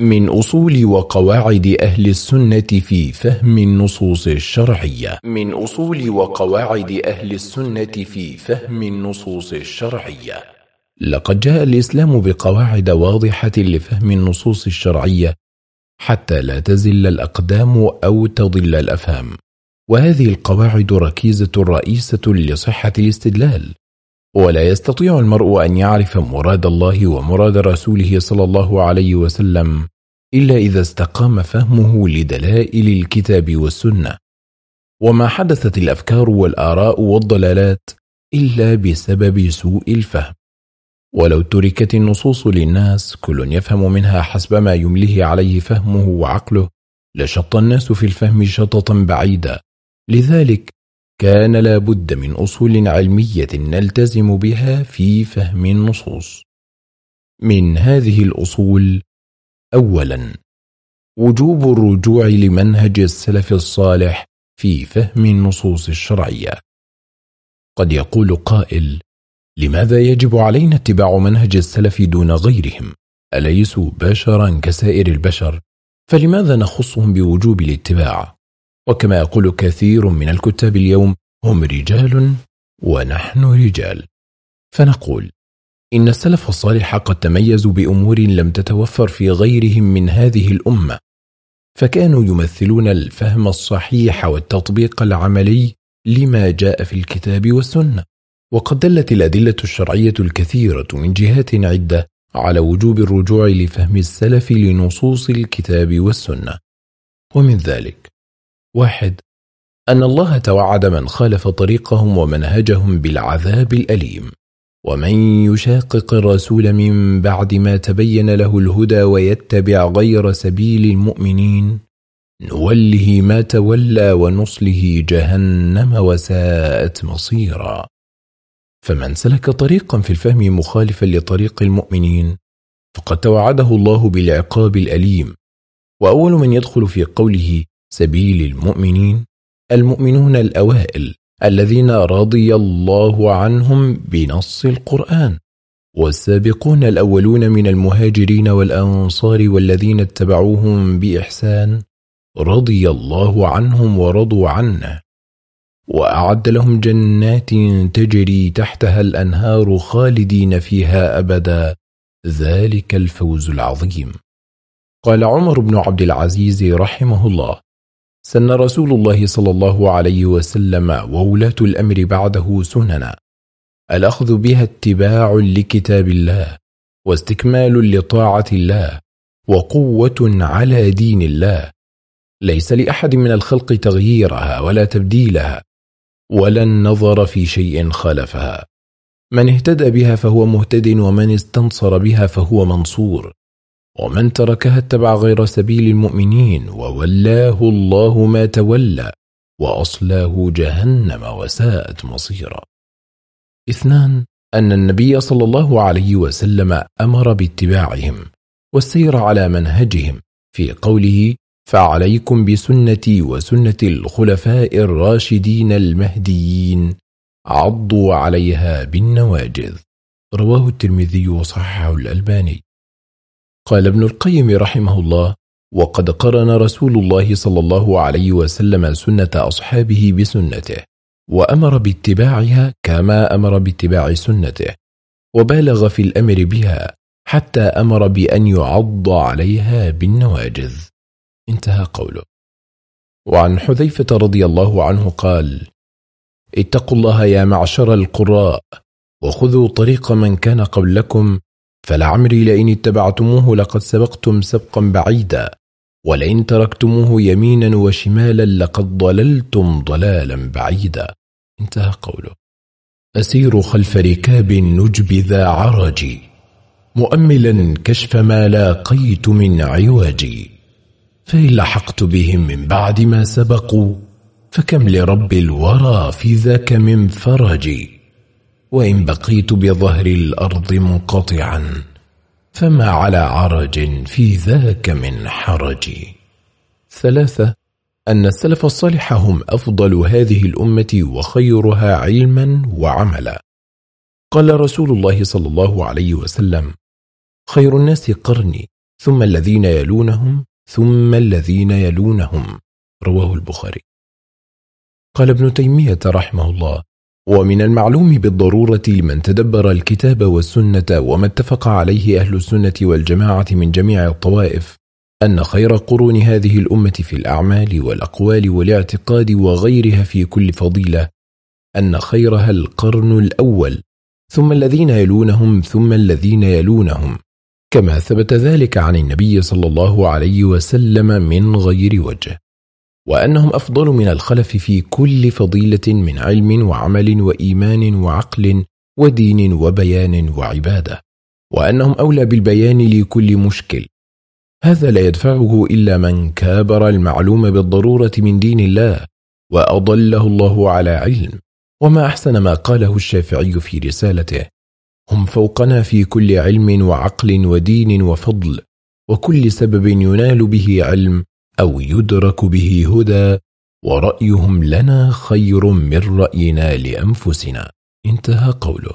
من أصول وقواعد أهل السنة في فهم النصوص الشرعية. من أصول وقواعد أهل السنة في فهم النصوص الشرعية. لقد جاء الإسلام بقواعد واضحة لفهم النصوص الشرعية حتى لا تزل الأقدام أو تضل الأفهام. وهذه القواعد ركيزة رئيسة لصحة الاستدلال. ولا يستطيع المرء أن يعرف مراد الله ومراد رسوله صلى الله عليه وسلم إلا إذا استقام فهمه لدلائل الكتاب والسنة. وما حدثت الأفكار والآراء والضلالات إلا بسبب سوء الفهم. ولو تركت النصوص للناس كل يفهم منها حسب ما يمليه عليه فهمه وعقله لشط الناس في الفهم شططا بعيدا. لذلك كان لا بد من أصول علمية نلتزم بها في فهم النصوص. من هذه الأصول أولا وجوب الرجوع لمنهج السلف الصالح في فهم النصوص الشرعية. قد يقول قائل لماذا يجب علينا اتباع منهج السلف دون غيرهم؟ أليسوا بشرا كسائر البشر؟ فلماذا نخصهم بوجوب الاتباع؟ وكما يقول كثير من الكتاب اليوم هم رجال ونحن رجال. فنقول إن السلف الصالح قد تميزوا بأمور لم تتوفر في غيرهم من هذه الأمة. فكانوا يمثلون الفهم الصحيح والتطبيق العملي لما جاء في الكتاب والسنة. وقد دلت الأدلة الشرعية الكثيرة من جهات عدة على وجوب الرجوع لفهم السلف لنصوص الكتاب والسنة. ومن ذلك واحد. أن الله توعد من خالف طريقهم ومنهجهم بالعذاب الأليم. ومن يشاقق الرسول من بعد ما تبين له الهدى ويتبع غير سبيل المؤمنين نوله ما تولى ونصله جهنم وساءت مصيرا. فمن سلك طريقا في الفهم مخالفا لطريق المؤمنين فقد توعده الله بالعقاب الأليم. وأول من يدخل في قوله سبيل المؤمنين المؤمنون الأوائل الذين رضي الله عنهم بنص القرآن والسابقون الأولون من المهاجرين والأنصار والذين اتبعوهم بإحسان رضي الله عنهم ورضوا عنه وأعد لهم جنات تجري تحتها الأنهار خالدين فيها أبدا ذلك الفوز العظيم. قال عمر بن عبد العزيز رحمه الله سن رسول الله صلى الله عليه وسلم وولاة الأمر بعده سننا. الأخذ بها اتباع لكتاب الله واستكمال لطاعة الله وقوة على دين الله. ليس لأحد من الخلق تغييرها ولا تبديلها ولا النظر في شيء خالفها من اهتدى بها فهو مهتد ومن استنصر بها فهو منصور. ومن تركها اتبع غير سبيل المؤمنين وولاه الله ما تولى وأصلاه جهنم وساءت مصيرا. اثنان أن النبي صلى الله عليه وسلم أمر باتباعهم والسير على منهجهم في قوله فعليكم بسنتي وسنة الخلفاء الراشدين المهديين عضوا عليها بالنواجذ رواه الترمذي وصححه الألباني. قال ابن القيم رحمه الله وقد قرن رسول الله صلى الله عليه وسلم سنة أصحابه بسنته وأمر باتباعها كما أمر باتباع سنته وبالغ في الأمر بها حتى أمر بأن يعض عليها بالنواجذ. انتهى قوله. وعن حذيفة رضي الله عنه قال اتقوا الله يا معشر القراء وخذوا طريق من كان قبلكم فلعمري لئن اتبعتموه لقد سبقتم سبقا بعيدا ولئن تركتموه يمينا وشمالا لقد ضللتم ضلالا بعيدا. انتهى قوله. أسير خلف ركاب النجب ذا عرج مؤملا كشف ما لاقيت من عوجي فإن لحقت بهم من بعد ما سبقوا فكم لرب الورى في ذاك من فرجي وإن بقيت بظهر الأرض منقطعا فما على عرج في ذاك من حرج. ثلاثة أن السلف الصالح هم أفضل هذه الأمة وخيرها علما وعملا. قال رسول الله صلى الله عليه وسلم خير الناس قرني ثم الذين يلونهم ثم الذين يلونهم. رواه البخاري. قال ابن تيمية رحمه الله ومن المعلوم بالضرورة لمن تدبر الكتاب والسنة وما اتفق عليه أهل السنة والجماعة من جميع الطوائف أن خير قرون هذه الأمة في الأعمال والأقوال والاعتقاد وغيرها في كل فضيلة أن خيرها القرن الأول ثم الذين يلونهم ثم الذين يلونهم كما ثبت ذلك عن النبي صلى الله عليه وسلم من غير وجه. وأنهم أفضل من الخلف في كل فضيلة من علم وعمل وإيمان وعقل ودين وبيان وعبادة وأنهم أولى بالبيان لكل مشكل. هذا لا يدفعه إلا من كابر المعلوم بالضرورة من دين الله وأضله الله على علم. وما أحسن ما قاله الشافعي في رسالته هم فوقنا في كل علم وعقل ودين وفضل وكل سبب ينال به علم أو يدرك به هدى ورأيهم لنا خير من رأينا لأنفسنا. انتهى قوله.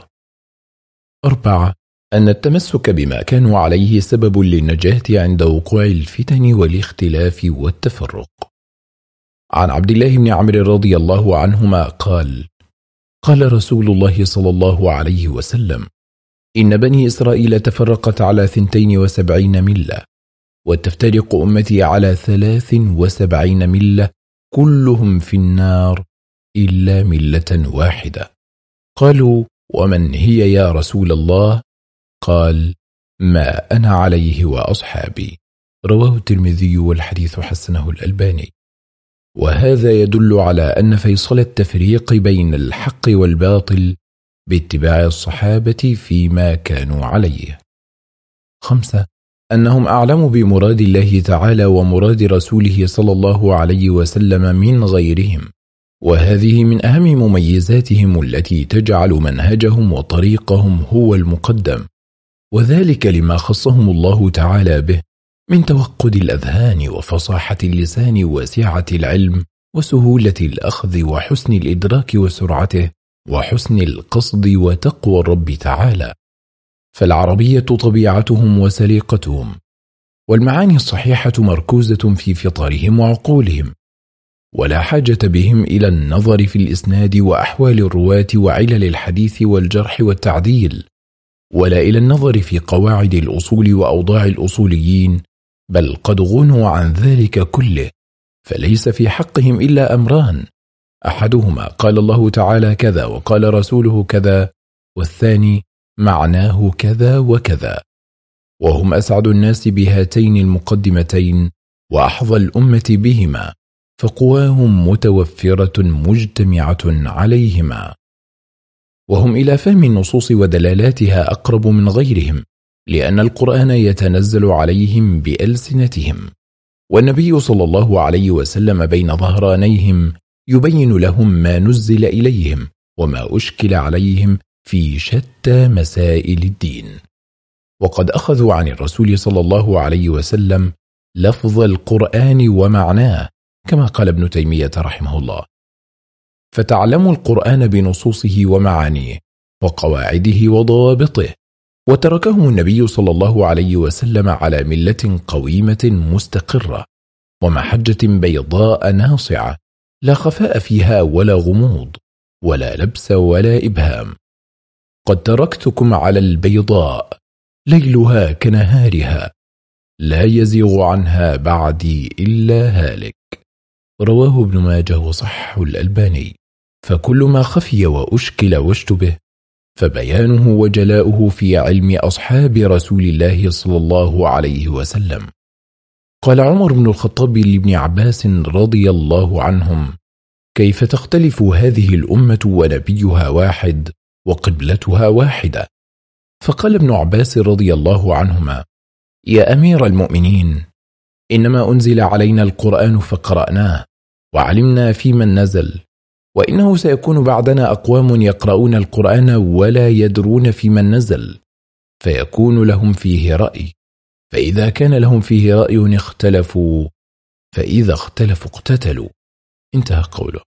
أربعة. أن التمسك بما كانوا عليه سبب للنجاة عند وقوع الفتن والاختلاف والتفرق. عن عبد الله بن عمرو رضي الله عنهما قال قال رسول الله صلى الله عليه وسلم إن بني إسرائيل تفرقت على ثنتين وسبعين ملة. وتفترق أمتي على ثلاث وسبعين ملة كلهم في النار إلا ملة واحدة. قالوا ومن هي يا رسول الله؟ قال ما أنا عليه وأصحابي. رواه الترمذي والحديث حسنه الألباني. وهذا يدل على أن فيصل التفريق بين الحق والباطل باتباع الصحابة فيما كانوا عليه. خمسة أنهم أعلموا بمراد الله تعالى ومراد رسوله صلى الله عليه وسلم من غيرهم وهذه من أهم مميزاتهم التي تجعل منهجهم وطريقهم هو المقدم وذلك لما خصهم الله تعالى به من توقد الأذهان وفصاحة اللسان وسعة العلم وسهولة الأخذ وحسن الإدراك وسرعته وحسن القصد وتقوى الرب تعالى. فالعربية طبيعتهم وسليقتهم والمعاني الصحيحة مركوزة في فطرهم وعقولهم ولا حاجة بهم إلى النظر في الإسناد وأحوال الرواة وعلل الحديث والجرح والتعديل ولا إلى النظر في قواعد الأصول وأوضاع الأصوليين بل قد غنوا عن ذلك كله فليس في حقهم إلا أمران. أحدهما قال الله تعالى كذا وقال رسوله كذا والثاني معناه كذا وكذا. وهم أسعد الناس بهاتين المقدمتين وأحظى الأمة بهما فقواهم متوفرة مجتمعة عليهما. وهم إلى فهم النصوص ودلالاتها أقرب من غيرهم لأن القرآن يتنزل عليهم بألسنتهم. والنبي صلى الله عليه وسلم بين ظهرانيهم يبين لهم ما نزل إليهم وما أشكل عليهم في شتى مسائل الدين. وقد أخذوا عن الرسول صلى الله عليه وسلم لفظ القرآن ومعناه كما قال ابن تيمية رحمه الله. فتعلموا القرآن بنصوصه ومعانيه وقواعده وضوابطه وتركهم النبي صلى الله عليه وسلم على ملة قويمة مستقرة ومحجة بيضاء ناصعة لا خفاء فيها ولا غموض ولا لبس ولا إبهام. قد تركتكم على البيضاء ليلها كنهارها لا يزيغ عنها بعدي إلا هالك. رواه ابن ماجه وصحه الألباني. فكل ما خفي وأشكل واشتبه فبيانه وجلاؤه في علم أصحاب رسول الله صلى الله عليه وسلم. قال عمر بن الخطاب لابن عباس رضي الله عنهم كيف تختلف هذه الأمة ونبيها واحد وقبلتها واحدة. فقال ابن عباس رضي الله عنهما يا أمير المؤمنين إنما أنزل علينا القرآن فقرأناه وعلمنا في من نزل وإنه سيكون بعدنا أقوام يقرؤون القرآن ولا يدرون في من نزل فيكون لهم فيه رأي فإذا كان لهم فيه رأي اختلفوا فإذا اختلفوا اقتتلوا. انتهى قوله.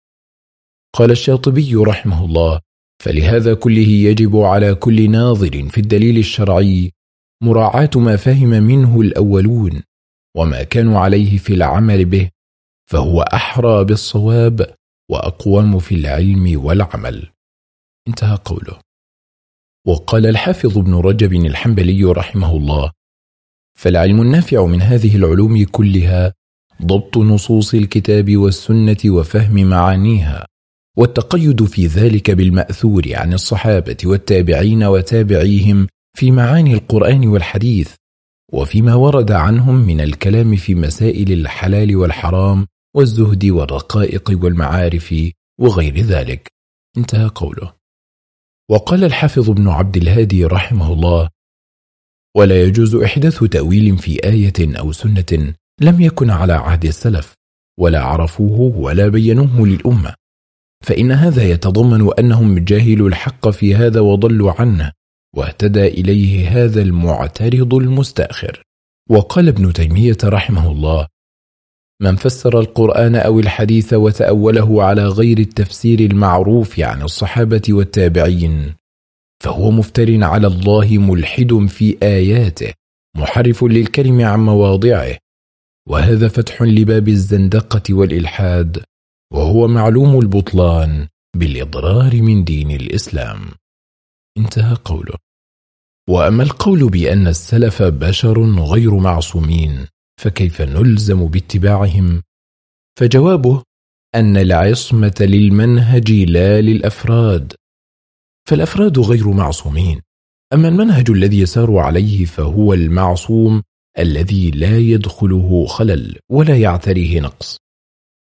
قال الشاطبي رحمه الله فلهذا كله يجب على كل ناظر في الدليل الشرعي مراعاة ما فهم منه الأولون وما كانوا عليه في العمل به فهو أحرى بالصواب وأقوم في العلم والعمل. انتهى قوله. وقال الحافظ ابن رجب الحنبلي رحمه الله فالعلم النافع من هذه العلوم كلها ضبط نصوص الكتاب والسنة وفهم معانيها والتقيد في ذلك بالمأثور عن الصحابة والتابعين وتابعيهم في معاني القرآن والحديث وفيما ورد عنهم من الكلام في مسائل الحلال والحرام والزهد والرقائق والمعارف وغير ذلك. انتهى قوله. وقال الحافظ ابن عبد الهادي رحمه الله ولا يجوز إحداث تأويل في آية أو سنة لم يكن على عهد السلف ولا عرفوه ولا بينوه للأمة فإن هذا يتضمن أنهم جاهلوا الحق في هذا وضلوا عنه واهتدى إليه هذا المعترض المستأخر. وقال ابن تيمية رحمه الله من فسر القرآن أو الحديث وتأوله على غير التفسير المعروف عن الصحابة والتابعين فهو مفتر على الله ملحد في آياته محرف للكلم عن مواضعه وهذا فتح لباب الزندقة والإلحاد. وهو معلوم البطلان بالإضرار من دين الإسلام. انتهى قوله. وأما القول بأن السلف بشر غير معصومين فكيف نلزم باتباعهم؟ فجوابه أن العصمة للمنهج لا للأفراد. فالأفراد غير معصومين. أما المنهج الذي يسار عليه فهو المعصوم الذي لا يدخله خلل ولا يعتريه نقص.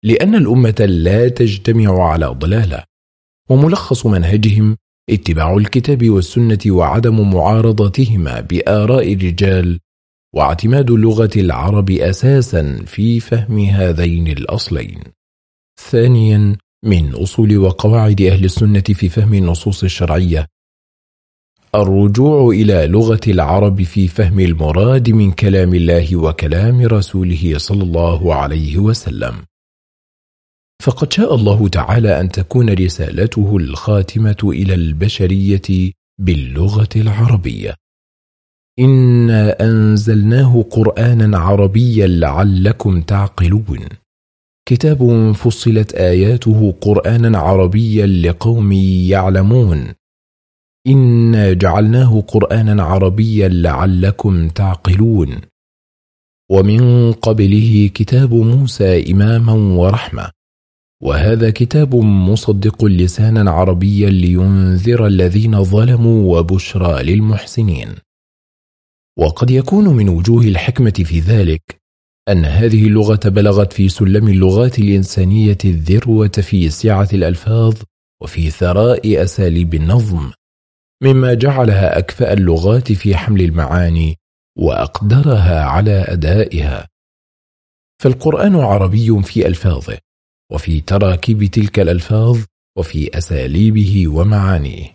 لأن الأمة لا تجتمع على ضلالة وملخص منهجهم اتباع الكتاب والسنة وعدم معارضتهما بآراء الرجال واعتماد لغة العرب أساسا في فهم هذين الأصلين. ثانيا من أصول وقواعد أهل السنة في فهم النصوص الشرعية. الرجوع إلى لغة العرب في فهم المراد من كلام الله وكلام رسوله صلى الله عليه وسلم. فقد شاء الله تعالى أن تكون رسالته الخاتمة إلى البشرية باللغة العربية. إنا أنزلناه قرآنا عربيا لعلكم تعقلون. كتاب فصلت آياته قرآنا عربيا لقوم يعلمون. إنا جعلناه قرآنا عربيا لعلكم تعقلون. ومن قبله كتاب موسى إماما ورحمة. وهذا كتاب مصدق لسانا عربيا لينذر الذين ظلموا وبشرى للمحسنين. وقد يكون من وجوه الحكمة في ذلك أن هذه اللغة بلغت في سلم اللغات الإنسانية الذروة في سعة الألفاظ وفي ثراء أساليب النظم مما جعلها أكفأ اللغات في حمل المعاني وأقدرها على أدائها. فالقرآن عربي في ألفاظه وفي تراكيب تلك الألفاظ وفي أساليبه ومعانيه.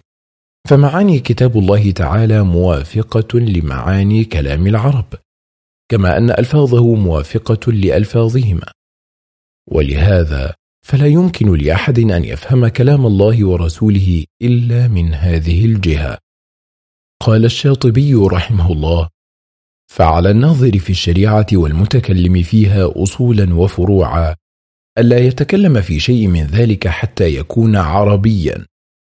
فمعاني كتاب الله تعالى موافقة لمعاني كلام العرب كما أن ألفاظه موافقة لألفاظهما. ولهذا فلا يمكن لأحد أن يفهم كلام الله ورسوله إلا من هذه الجهة. قال الشاطبي رحمه الله فعلى الناظر في الشريعة والمتكلم فيها أصولا وفروعا ألا يتكلم في شيء من ذلك حتى يكون عربيا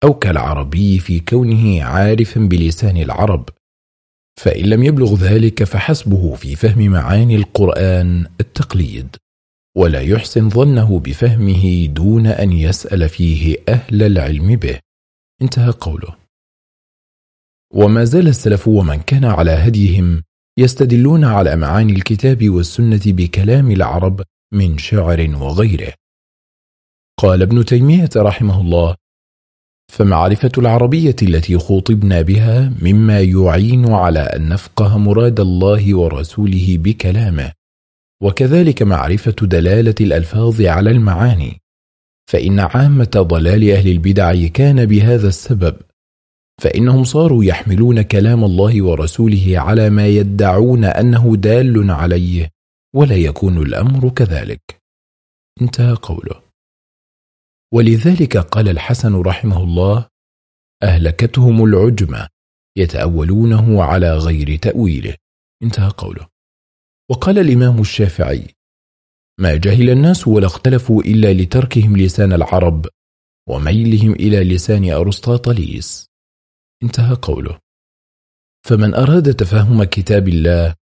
أو كالعربي في كونه عارفا بلسان العرب. فإن لم يبلغ ذلك فحسبه في فهم معاني القرآن التقليد ولا يحسن ظنه بفهمه دون أن يسأل فيه أهل العلم به. انتهى قوله. وما زال السلف ومن كان على هديهم يستدلون على معاني الكتاب والسنة بكلام العرب من شعر وغيره. قال ابن تيمية رحمه الله فمعرفة العربية التي خوطبنا بها مما يعين على أن نفقه مراد الله ورسوله بكلامه وكذلك معرفة دلالة الألفاظ على المعاني فإن عامة ضلال أهل البدع كان بهذا السبب فإنهم صاروا يحملون كلام الله ورسوله على ما يدعون أنه دال عليه ولا يكون الأمر كذلك. انتهى قوله. ولذلك قال الحسن رحمه الله أهلكتهم العجمة يتأولونه على غير تأويله. انتهى قوله. وقال الإمام الشافعي ما جهل الناس ولا اختلفوا إلا لتركهم لسان العرب وميلهم إلى لسان أرسطاطليس. انتهى قوله. فمن أراد تفهم كتاب الله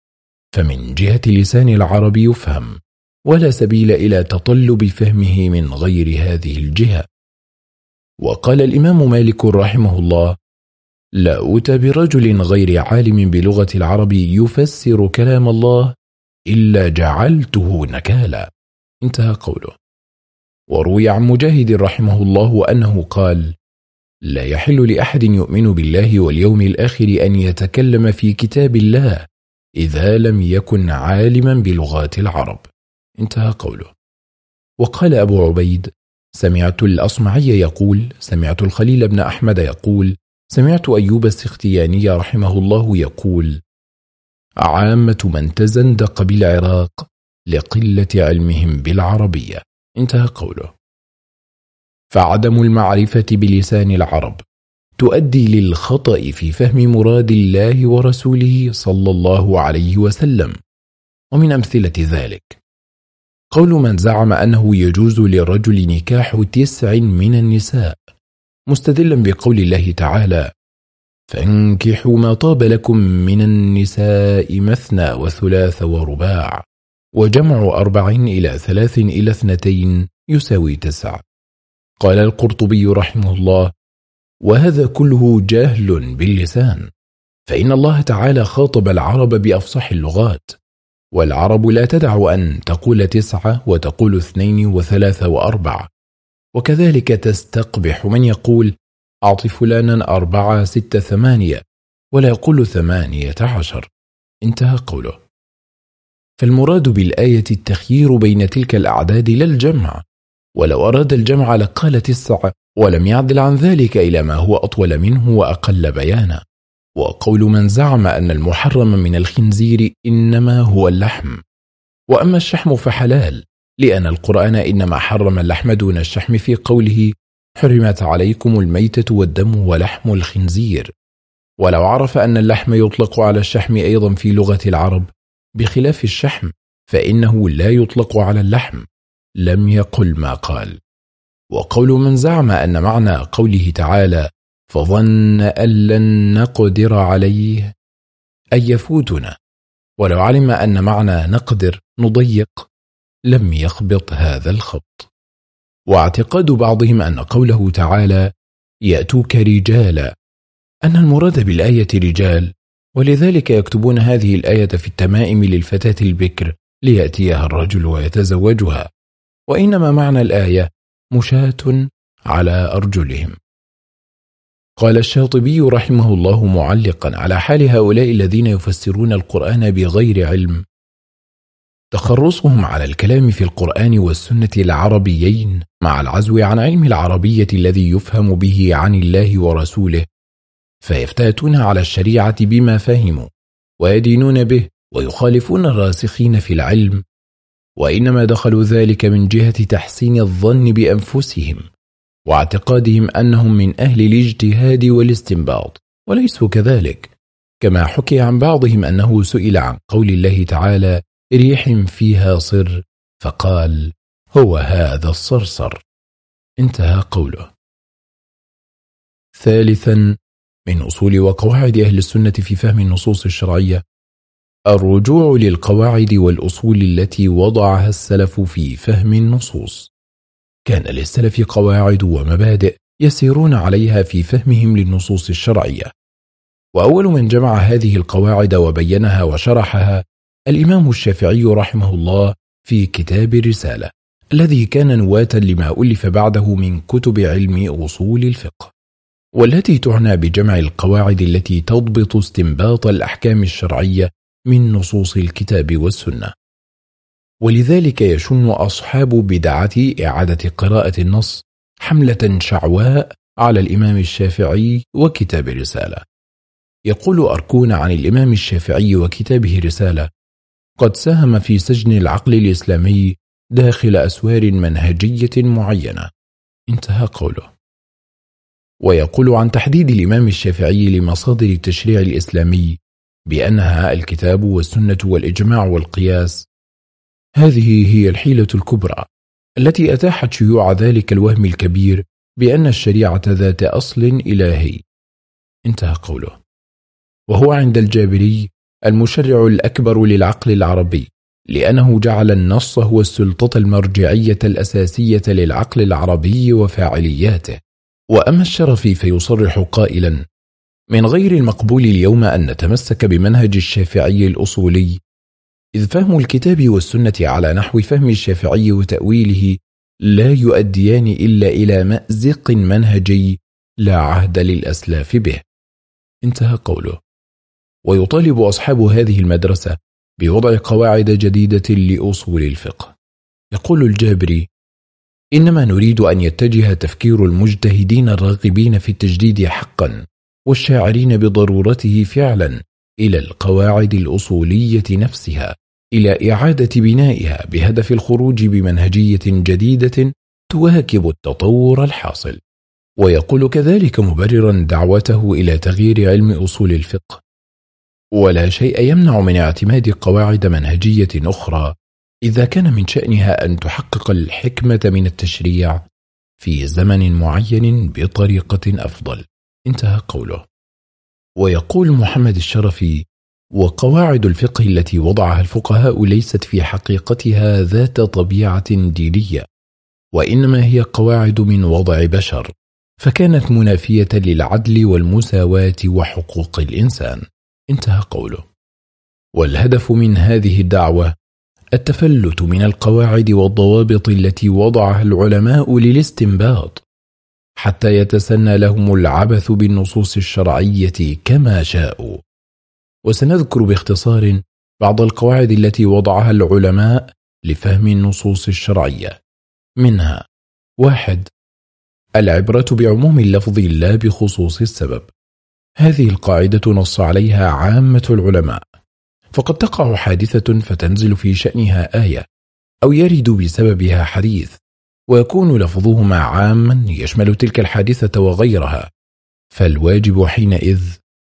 فمن جهة لسان العرب يفهم ولا سبيل إلى تطلب فهمه من غير هذه الجهة. وقال الإمام مالك رحمه الله لا أوتى برجل غير عالم بلغة العرب يفسر كلام الله إلا جعلته نكالا. انتهى قوله. وروي عن مجاهد رحمه الله أنه قال لا يحل لأحد يؤمن بالله واليوم الآخر أن يتكلم في كتاب الله إذا لم يكن عالما بلغات العرب. انتهى قوله. وقال أبو عبيد سمعت الأصمعي يقول سمعت الخليل بن أحمد يقول سمعت أيوب السختياني رحمه الله يقول عامة من تزندق بالعراق لقلة علمهم بالعربية. انتهى قوله. فعدم المعرفة بلسان العرب. تؤدي للخطأ في فهم مراد الله ورسوله صلى الله عليه وسلم. ومن أمثلة ذلك. قول من زعم أنه يجوز للرجل نكاح تسع من النساء مستدلا بقول الله تعالى فانكحوا ما طاب لكم من النساء مثنى وثلاث ورباع وجمع أربع إلى ثلاث إلى اثنتين يساوي تسع. قال القرطبي رحمه الله وهذا كله جاهل باللسان. فإن الله تعالى خاطب العرب بأفصح اللغات. والعرب لا تدع أن تقول تسعة وتقول اثنين وثلاثة وأربعة وكذلك تستقبح من يقول أعطي فلانا أربعة ستة ثمانية ولا يقول ثمانية عشر. انتهى قوله. فالمراد بالآية التخيير بين تلك الأعداد لا الجمع. ولو أراد الجمع لقال تسعة ولم يعدل عن ذلك إلى ما هو أطول منه وأقل بيانا. وقول من زعم أن المحرم من الخنزير إنما هو اللحم. وأما الشحم فحلال لأن القرآن إنما حرم اللحم دون الشحم في قوله حرمت عليكم الميتة والدم ولحم الخنزير ولو عرف أن اللحم يطلق على الشحم أيضا في لغة العرب بخلاف الشحم فإنه لا يطلق على اللحم. لم يقل ما قال. وقول من زعم أن معنى قوله تعالى فظن أن لن نقدر عليه أن يفوتنا. ولو علم أن معنى نقدر نضيق لم يخبط هذا الخط واعتقاد بعضهم أن قوله تعالى يأتوك رجالا أن المراد بالآية رجال ولذلك يكتبون هذه الآية في التمائم للفتاة البكر ليأتيها الرجل ويتزوجها. وإنما معنى الآية مشاة على أرجلهم. قال الشاطبي رحمه الله معلقا على حال هؤلاء الذين يفسرون القرآن بغير علم. تخرصهم على الكلام في القرآن والسنة العربيين مع العزو عن علم العربية الذي يفهم به عن الله ورسوله فيفتاتون على الشريعة بما فهموا ويدينون به ويخالفون الراسخين في العلم وإنما دخلوا ذلك من جهة تحسين الظن بأنفسهم واعتقادهم أنهم من أهل الاجتهاد والاستنباط وليسوا كذلك. كما حكي عن بعضهم أنه سئل عن قول الله تعالى ريح فيها صر فقال هو هذا الصرصر انتهى قوله. ثالثا من أصول وقواعد أهل السنة في فهم النصوص الشرعية الرجوع للقواعد والأصول التي وضعها السلف في فهم النصوص. كان للسلف قواعد ومبادئ يسيرون عليها في فهمهم للنصوص الشرعية. وأول من جمع هذه القواعد وبينها وشرحها الإمام الشافعي رحمه الله في كتاب الرسالة الذي كان نواة لما ألف بعده من كتب علم أصول الفقه. والتي تعنى بجمع القواعد التي تضبط استنباط الأحكام الشرعية من نصوص الكتاب والسنة. ولذلك يشن أصحاب بدعة إعادة قراءة النص حملة شعواء على الإمام الشافعي وكتاب رسالة يقول أركون عن الإمام الشافعي وكتابه رسالة قد ساهم في سجن العقل الإسلامي داخل أسوار منهجية معينة. انتهى قوله. ويقول عن تحديد الإمام الشافعي لمصادر التشريع الإسلامي بأنها الكتاب والسنة والإجماع والقياس. هذه هي الحيلة الكبرى التي أتاحت شيوع ذلك الوهم الكبير بأن الشريعة ذات أصل إلهي. انتهى قوله. وهو عند الجابري المشرع الأكبر للعقل العربي لأنه جعل النص هو السلطة المرجعية الأساسية للعقل العربي وفاعلياته. وأما الشرفي فيصرح قائلا من غير المقبول اليوم أن نتمسك بمنهج الشافعي الأصولي. إذ فهم الكتاب والسنة على نحو فهم الشافعي وتأويله لا يؤديان إلا إلى مأزق منهجي لا عهد للأسلاف به. انتهى قوله. ويطالب أصحاب هذه المدرسة بوضع قواعد جديدة لأصول الفقه. يقول الجابري إنما نريد أن يتجه تفكير المجتهدين الراغبين في التجديد حقا. والشاعرين بضرورته فعلا إلى القواعد الأصولية نفسها إلى إعادة بنائها بهدف الخروج بمنهجية جديدة تواكب التطور الحاصل. ويقول كذلك مبررا دعوته إلى تغيير علم أصول الفقه. ولا شيء يمنع من اعتماد قواعد منهجية أخرى إذا كان من شأنها أن تحقق الحكمة من التشريع في زمن معين بطريقة أفضل. انتهى قوله. ويقول محمد الشرفي وقواعد الفقه التي وضعها الفقهاء ليست في حقيقتها ذات طبيعة دينية وإنما هي قواعد من وضع بشر فكانت منافية للعدل والمساواة وحقوق الإنسان. انتهى قوله. والهدف من هذه الدعوة التفلت من القواعد والضوابط التي وضعها العلماء للاستنباط. حتى يتسنى لهم العبث بالنصوص الشرعية كما شاءوا. وسنذكر باختصار بعض القواعد التي وضعها العلماء لفهم النصوص الشرعية. منها واحد العبرة بعموم اللفظ لا بخصوص السبب. هذه القاعدة نص عليها عامة العلماء. فقد تقع حادثة فتنزل في شأنها آية أو يرد بسببها حديث. ويكون لفظهما عاما يشمل تلك الحادثة وغيرها. فالواجب حينئذ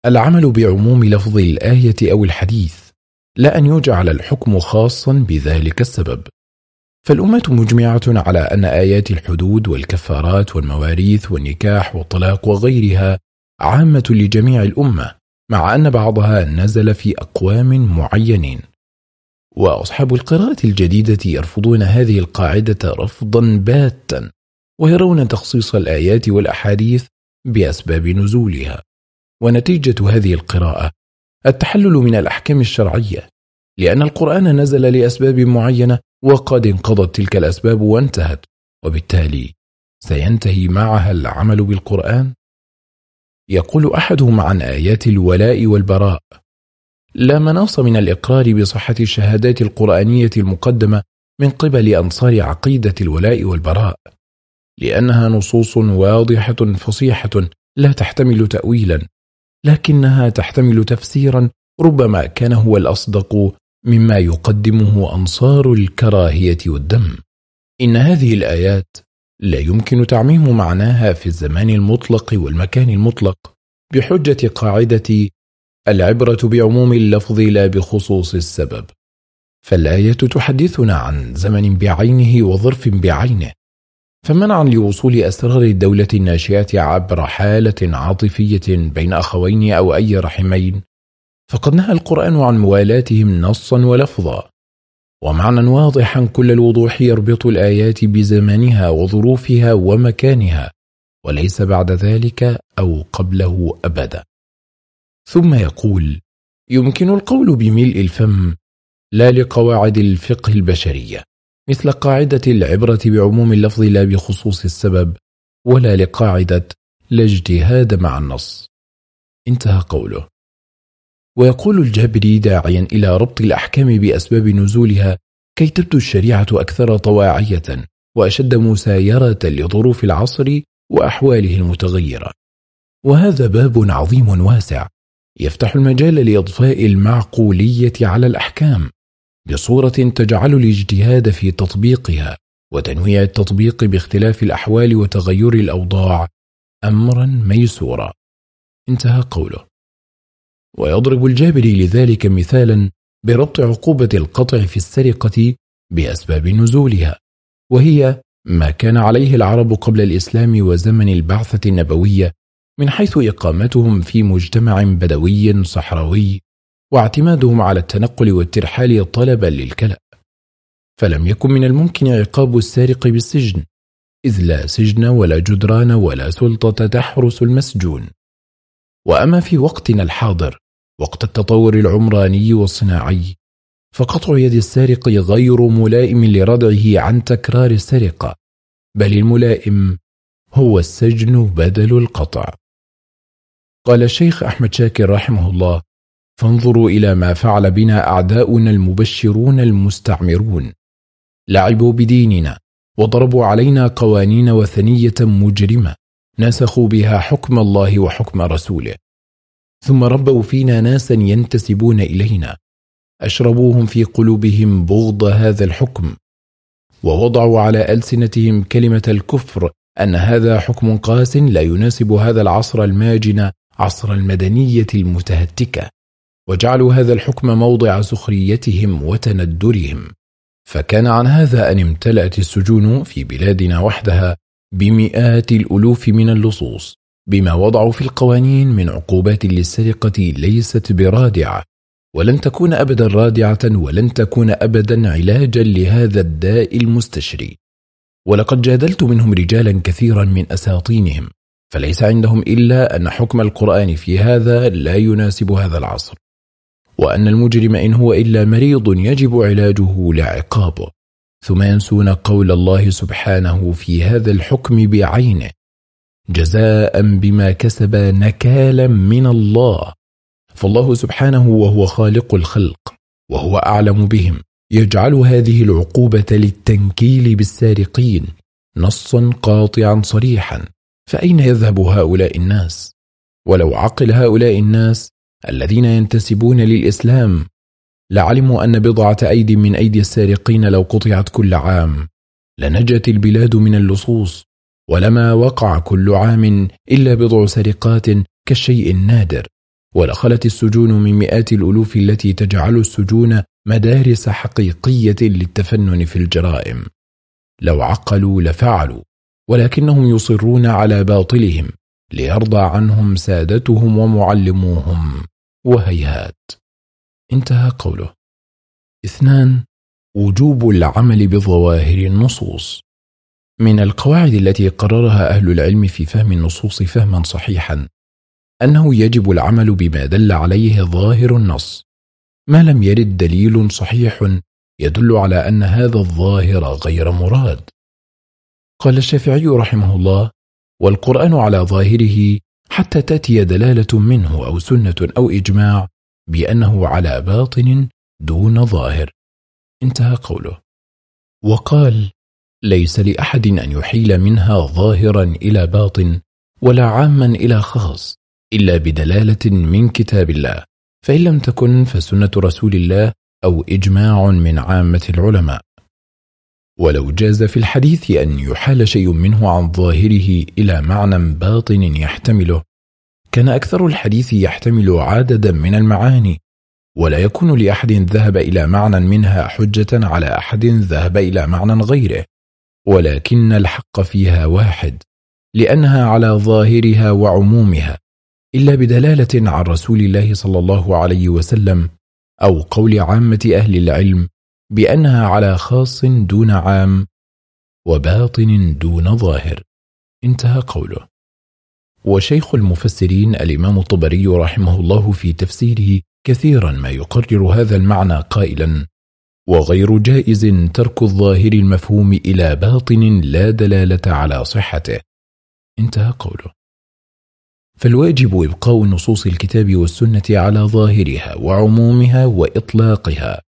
العمل بعموم لفظ الآية أو الحديث لا أن يجعل الحكم خاصا بذلك السبب. فالأمة مجمعة على أن آيات الحدود والكفارات والمواريث والنكاح والطلاق وغيرها عامة لجميع الأمة مع أن بعضها نزل في أقوام معينين. وأصحاب القراءة الجديدة يرفضون هذه القاعدة رفضا باتا ويرون تخصيص الآيات والأحاديث بأسباب نزولها. ونتيجة هذه القراءة التحلل من الأحكام الشرعية لأن القرآن نزل لأسباب معينة وقد انقضت تلك الأسباب وانتهت وبالتالي سينتهي معها العمل بالقرآن. يقول أحدهم عن آيات الولاء والبراء لا مناص من الإقرار بصحة الشهادات القرآنية المقدمة من قبل أنصار عقيدة الولاء والبراء لأنها نصوص واضحة فصيحة لا تحتمل تأويلا لكنها تحتمل تفسيرا ربما كان هو الأصدق مما يقدمه أنصار الكراهية والدم. إن هذه الآيات لا يمكن تعميم معناها في الزمان المطلق والمكان المطلق بحجة قاعدة العبرة بعموم اللفظ لا بخصوص السبب. فالآية تحدثنا عن زمن بعينه وظرف بعينه فمنعا لوصول أسرار الدولة الناشئة عبر حالة عاطفية بين أخوين أو أي رحمين. فقد نهى القرآن عن موالاتهم نصا ولفظا ومعنى واضحا كل الوضوح يربط الآيات بزمانها وظروفها ومكانها وليس بعد ذلك أو قبله أبدا. ثم يقول يمكن القول بملء الفم لا لقواعد الفقه البشرية مثل قاعدة العبرة بعموم اللفظ لا بخصوص السبب ولا لقاعدة لا اجتهاد مع النص. انتهى قوله. ويقول الجابري داعيا إلى ربط الأحكام بأسباب نزولها كي تبدو الشريعة أكثر طواعية وأشد مسايرة لظروف العصر وأحواله المتغيرة. وهذا باب عظيم واسع. يفتح المجال لإضفاء المعقولية على الأحكام بصورة تجعل الاجتهاد في تطبيقها وتنويع التطبيق باختلاف الأحوال وتغير الأوضاع أمرا ميسورا انتهى قوله. ويضرب الجابري لذلك مثالا بربط عقوبة القطع في السرقة بأسباب نزولها وهي ما كان عليه العرب قبل الإسلام وزمن البعثة النبوية من حيث إقامتهم في مجتمع بدوي صحراوي واعتمادهم على التنقل والترحال طلبا للكلأ فلم يكن من الممكن عقاب السارق بالسجن إذ لا سجن ولا جدران ولا سلطة تحرس المسجون. وأما في وقتنا الحاضر وقت التطور العمراني والصناعي فقطع يد السارق غير ملائم لردعه عن تكرار السرقة بل الملائم هو السجن بدل القطع. قال الشيخ أحمد شاكر رحمه الله فانظروا إلى ما فعل بنا أعداؤنا المبشرون المستعمرون. لعبوا بديننا وضربوا علينا قوانين وثنية مجرمة نسخوا بها حكم الله وحكم رسوله. ثم ربوا فينا ناسا ينتسبون إلينا. أشربوهم في قلوبهم بغض هذا الحكم. ووضعوا على ألسنتهم كلمة الكفر أن هذا حكم قاس لا يناسب هذا العصر الماجن عصر المدنية المتهتكة وجعلوا هذا الحكم موضع سخريتهم وتندرهم فكان عن هذا أن امتلأت السجون في بلادنا وحدها بمئات الألوف من اللصوص بما وضعوا في القوانين من عقوبات للسرقة ليست برادعة ولن تكون أبدا رادعة ولن تكون أبدا علاجا لهذا الداء المستشري. ولقد جادلت منهم رجالا كثيرا من أساطينهم فليس عندهم إلا أن حكم القرآن في هذا لا يناسب هذا العصر وأن المجرم إن هو إلا مريض يجب علاجه لعقابه ثم ينسون قول الله سبحانه في هذا الحكم بعينه جزاء بما كسب نكالا من الله فالله سبحانه وهو خالق الخلق وهو أعلم بهم يجعل هذه العقوبة للتنكيل بالسارقين نصا قاطعا صريحا. فأين يذهب هؤلاء الناس؟ ولو عقل هؤلاء الناس الذين ينتسبون للإسلام لعلموا أن بضعة أيدي من أيدي السارقين لو قطعت كل عام لنجت البلاد من اللصوص ولما وقع كل عام إلا بضع سرقات كالشيء النادر ولخلت السجون من مئات الألوف التي تجعل السجون مدارس حقيقية للتفنن في الجرائم لو عقلوا لفعلوا ولكنهم يصرون على باطلهم ليرضى عنهم سادتهم ومعلموهم. وهيهات. انتهى قوله. اثنان وجوب العمل بظواهر النصوص. من القواعد التي قررها أهل العلم في فهم النصوص فهما صحيحا أنه يجب العمل بما دل عليه ظاهر النص. ما لم يرد دليل صحيح يدل على أن هذا الظاهر غير مراد. قال الشافعي رحمه الله والقرآن على ظاهره حتى تأتي دلالة منه أو سنة أو إجماع بأنه على باطن دون ظاهر. انتهى قوله. وقال ليس لأحد أن يحيل منها ظاهرا إلى باطن ولا عاما إلى خاص إلا بدلالة من كتاب الله فإن لم تكن فسنة رسول الله أو إجماع من عامة العلماء. ولو جاز في الحديث أن يحال شيء منه عن ظاهره إلى معنى باطن يحتمله كان أكثر الحديث يحتمل عددا من المعاني ولا يكون لأحد ذهب إلى معنى منها حجة على أحد ذهب إلى معنى غيره ولكن الحق فيها واحد لأنها على ظاهرها وعمومها إلا بدلالة عن رسول الله صلى الله عليه وسلم أو قول عامة أهل العلم بأنها على خاص دون عام وباطن دون ظاهر. انتهى قوله. وشيخ المفسرين الإمام الطبري رحمه الله في تفسيره كثيرا ما يقرر هذا المعنى قائلا وغير جائز ترك الظاهر المفهوم إلى باطن لا دلالة على صحته. انتهى قوله. فالواجب إبقاء نصوص الكتاب والسنة على ظاهرها وعمومها وإطلاقها.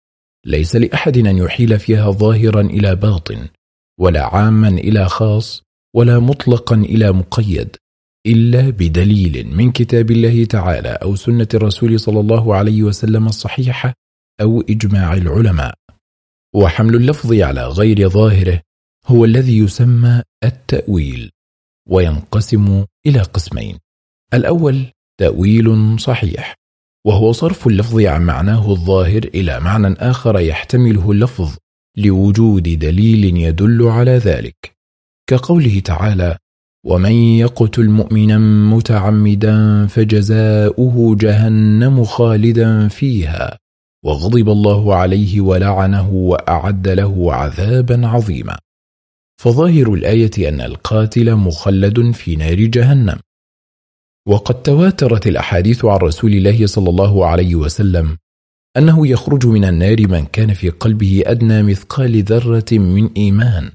ليس لأحد أن يحيل فيها ظاهرا إلى باطن ولا عاما إلى خاص ولا مطلقا إلى مقيد إلا بدليل من كتاب الله تعالى أو سنة الرسول صلى الله عليه وسلم الصحيحة أو إجماع العلماء. وحمل اللفظ على غير ظاهره هو الذي يسمى التأويل وينقسم إلى قسمين. الأول تأويل صحيح. وهو صرف اللفظ عن معناه الظاهر إلى معنى آخر يحتمله اللفظ لوجود دليل يدل على ذلك. كقوله تعالى ومن يقتل مؤمنا متعمدا فجزاؤه جهنم خالدا فيها وغضب الله عليه ولعنه وأعد له عذابا عظيما فظاهر الآية أن القاتل مخلد في نار جهنم. وقد تواترت الأحاديث عن رسول الله صلى الله عليه وسلم أنه يخرج من النار من كان في قلبه أدنى مثقال ذرة من إيمان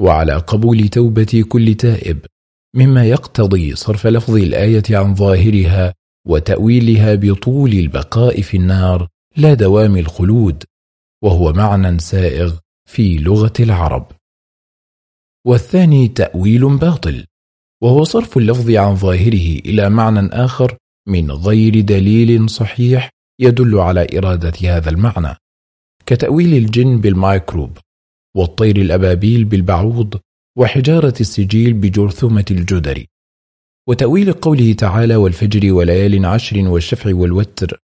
وعلى قبول توبة كل تائب مما يقتضي صرف لفظ الآية عن ظاهرها وتأويلها بطول البقاء في النار لا دوام الخلود وهو معنى سائغ في لغة العرب. والثاني تأويل باطل وهو صرف اللفظ عن ظاهره إلى معنى آخر من غير دليل صحيح يدل على إرادة هذا المعنى. كتأويل الجن بالمايكروب والطير الأبابيل بالبعوض وحجارة السجيل بجرثومة الجدري وتأويل قوله تعالى والفجر وليال عشر والشفع والوتر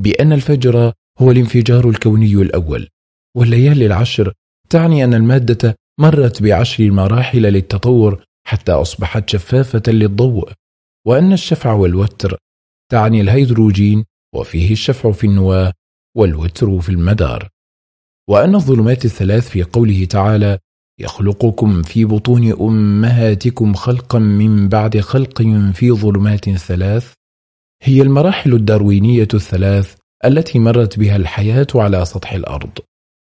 بأن الفجر هو الانفجار الكوني الأول والليالي العشر تعني أن المادة مرت بعشر مراحل للتطور حتى أصبحت شفافة للضوء وأن الشفع والوتر تعني الهيدروجين وفيه الشفع في النواة والوتر في المدار. وأن الظلمات الثلاث في قوله تعالى يخلقكم في بطون أمهاتكم خلقا من بعد خلق في ظلمات ثلاث هي المراحل الداروينية الثلاث التي مرت بها الحياة على سطح الأرض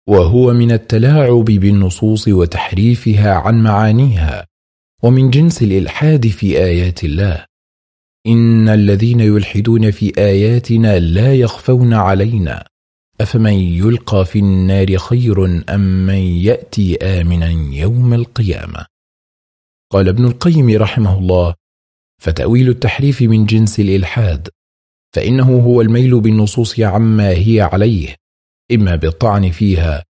وهو من التلاعب بالنصوص وتحريفها عن معانيها. ومن جنس الإلحاد في آيات الله. إن الذين يلحدون في آياتنا لا يخفون علينا. أفمن يلقى في النار خير أم من يأتي آمنا يوم القيامة؟ قال ابن القيم رحمه الله فتأويل التحريف من جنس الإلحاد. فإنه هو الميل بالنصوص عما هي عليه إما بالطعن فيها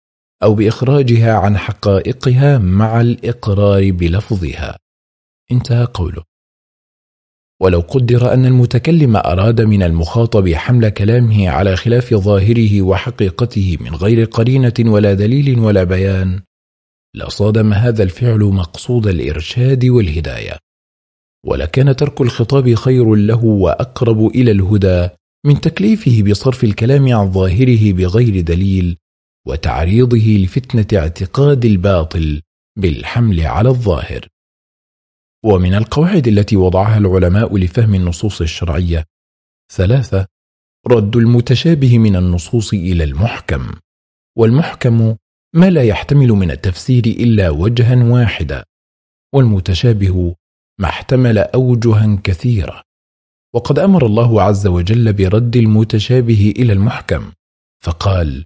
أو بإخراجها عن حقائقها مع الإقرار بلفظها. انتهى قوله. ولو قدر أن المتكلم أراد من المخاطب حمل كلامه على خلاف ظاهره وحقيقته من غير قرينة ولا دليل ولا بيان لصادم هذا الفعل مقصود الإرشاد والهداية. ولكان ترك الخطاب خير له وأقرب إلى الهدى من تكليفه بصرف الكلام عن ظاهره بغير دليل وتعريضه لفتنة اعتقاد الباطل بالحمل على الظاهر. ومن القواعد التي وضعها العلماء لفهم النصوص الشرعية ثلاثة رد المتشابه من النصوص إلى المحكم. والمحكم ما لا يحتمل من التفسير إلا وجها واحدا والمتشابه ما احتمل أوجها كثيرة. وقد أمر الله عز وجل برد المتشابه إلى المحكم فقال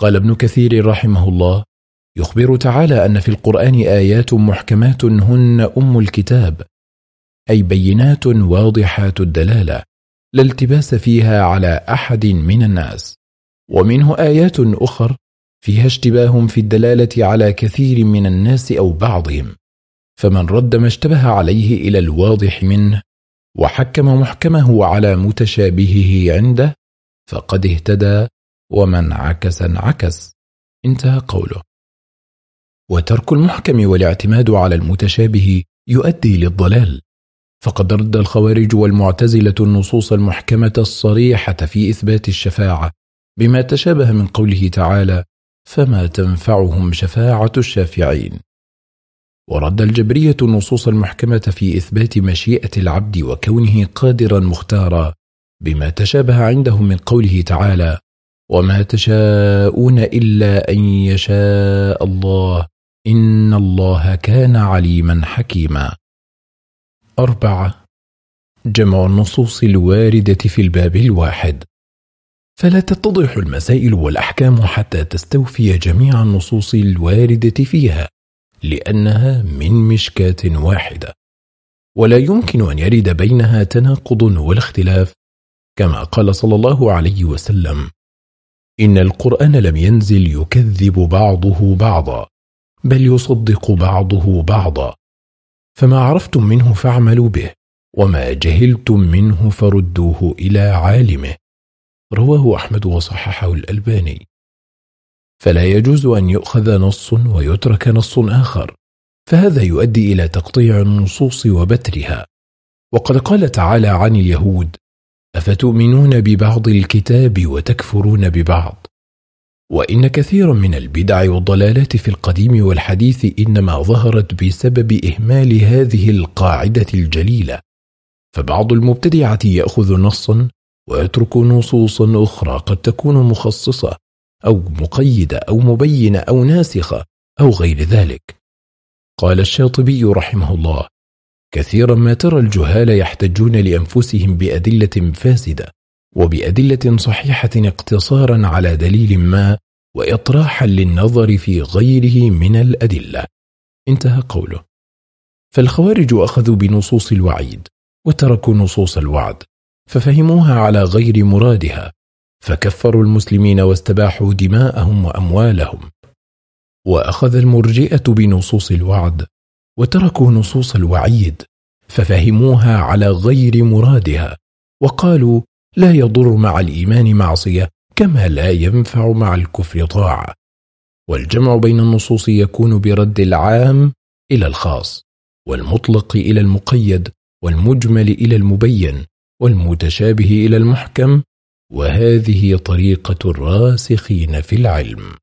قال ابن كثير رحمه الله يخبر تعالى أن في القرآن آيات محكمات هن أم الكتاب أي بينات واضحات الدلالة لا التباس فيها على أحد من الناس. ومنه آيات أخر فيها اشتباه في الدلالة على كثير من الناس أو بعضهم. فمن رد ما اشتبه عليه إلى الواضح منه وحكم محكمه على متشابهه عنده فقد اهتدى ومن عكس انعكس. انتهى قوله. وترك المحكم والاعتماد على المتشابه يؤدي للضلال. فقد رد الخوارج والمعتزلة النصوص المحكمة الصريحة في إثبات الشفاعة بما تشابه من قوله تعالى فما تنفعهم شفاعة الشافعين ورد الجبرية النصوص المحكمة في إثبات مشيئة العبد وكونه قادرا مختارا بما تشابه عندهم من قوله تعالى وما تشاءون إلا أن يشاء الله إن الله كان عليما حكيما. أربعة جمع النصوص الواردة في الباب الواحد. فلا تتضح المسائل والأحكام حتى تستوفي جميع النصوص الواردة فيها لأنها من مشكاة واحدة. ولا يمكن أن يرد بينها تناقض ولا اختلاف كما قال صلى الله عليه وسلم. إن القرآن لم ينزل يكذب بعضه بعضا بل يصدق بعضه بعضا. فما عرفتم منه فاعملوا به وما جهلتم منه فردوه إلى عالمه. رواه أحمد وصححه الألباني. فلا يجوز أن يؤخذ نص ويترك نص آخر فهذا يؤدي إلى تقطيع النصوص وبترها. وقد قال تعالى عن اليهود أفتؤمنون ببعض الكتاب وتكفرون ببعض؟ وإن كثيرا من البدع والضلالات في القديم والحديث إنما ظهرت بسبب إهمال هذه القاعدة الجليلة. فبعض المبتدعة يأخذ نصا ويترك نصوصا أخرى قد تكون مخصصة أو مقيدة أو مبينة أو ناسخة أو غير ذلك. قال الشاطبي رحمه الله كثيرا ما ترى الجهال يحتجون لأنفسهم بأدلة فاسدة وبأدلة صحيحة اقتصارا على دليل ما وإطراحا للنظر في غيره من الأدلة. انتهى قوله. فالخوارج أخذوا بنصوص الوعيد وتركوا نصوص الوعد ففهموها على غير مرادها فكفروا المسلمين واستباحوا دماءهم وأموالهم. وأخذ المرجئة بنصوص الوعد وتركوا نصوص الوعيد ففهموها على غير مرادها وقالوا لا يضر مع الإيمان معصية كما لا ينفع مع الكفر طاعة. والجمع بين النصوص يكون برد العام إلى الخاص والمطلق إلى المقيد والمجمل إلى المبين والمتشابه إلى المحكم وهذه طريقة الراسخين في العلم.